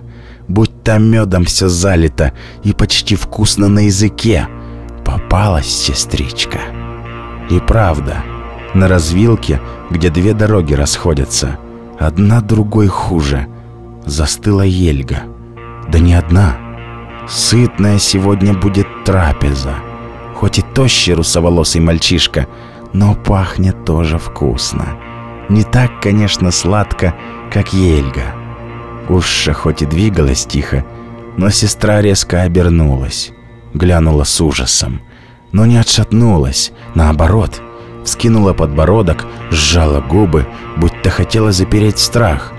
Будь там медом все залито и почти вкусно на языке. Попалась сестричка. И правда, на развилке, где две дороги расходятся, одна другой хуже, застыла Ельга. Да не одна. Сытная сегодня будет трапеза. Хоть и тощий русоволосый мальчишка, но пахнет тоже вкусно. Не так, конечно, сладко, как Ельга. Уша хоть и двигалась тихо, но сестра резко обернулась, глянула с ужасом, но не отшатнулась, наоборот, вскинула подбородок, сжала губы, будто хотела запереть страх.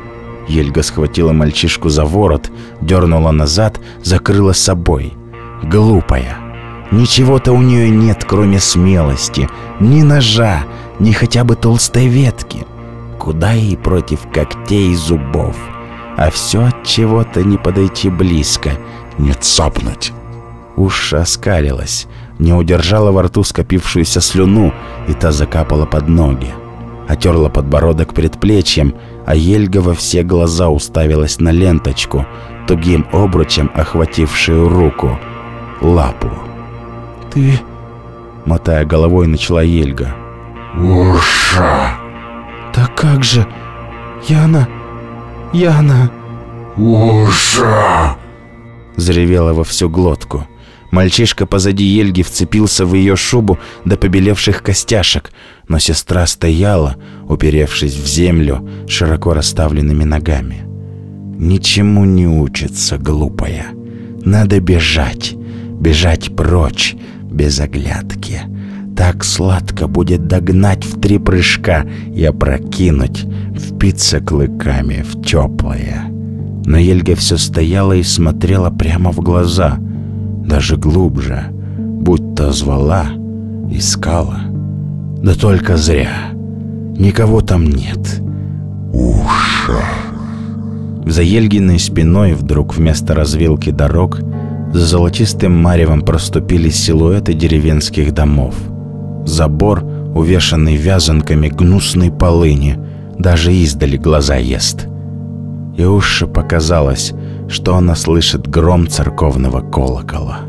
Ельга схватила мальчишку за ворот, дернула назад, закрыла собой. Глупая. Ничего-то у нее нет, кроме смелости, ни ножа, ни хотя бы толстой ветки. Куда ей против когтей и зубов? а все от чего-то не подойти близко, не цапнуть. Уша оскалилась, не удержала во рту скопившуюся слюну, и та закапала под ноги. Отерла подбородок предплечьем, а Ельга во все глаза уставилась на ленточку, тугим обручем охватившую руку, лапу. «Ты...» — мотая головой, начала Ельга. Уша, «Да как же... Яна... Яна...» уша. Заревела во всю глотку. Мальчишка позади Ельги вцепился в ее шубу до побелевших костяшек, но сестра стояла, уперевшись в землю широко расставленными ногами. «Ничему не учится, глупая. Надо бежать, бежать прочь, без оглядки. Так сладко будет догнать в три прыжка и опрокинуть, впиться клыками в теплое». Но Ельга все стояла и смотрела прямо в глаза, даже глубже, будто звала, искала. Да только зря. Никого там нет. Уша. За Ельгиной спиной вдруг вместо развилки дорог за золотистым маревом проступили силуэты деревенских домов. Забор, увешанный вязанками гнусной полыни, даже издали глаза ест. И уж показалось, что она слышит гром церковного колокола.